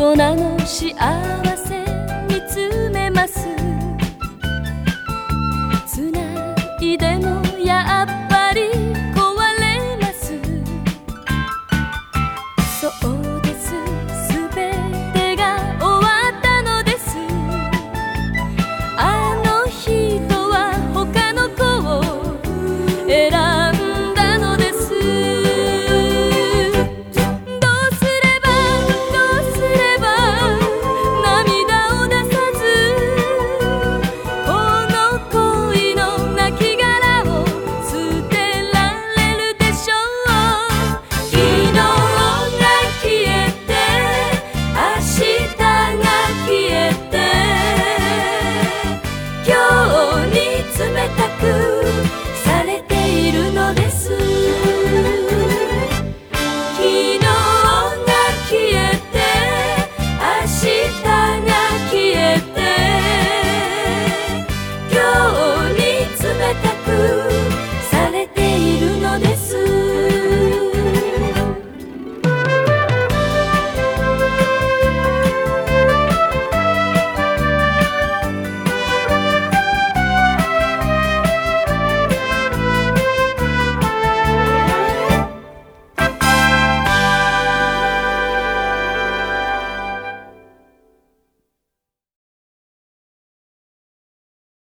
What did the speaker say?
粉の幸せ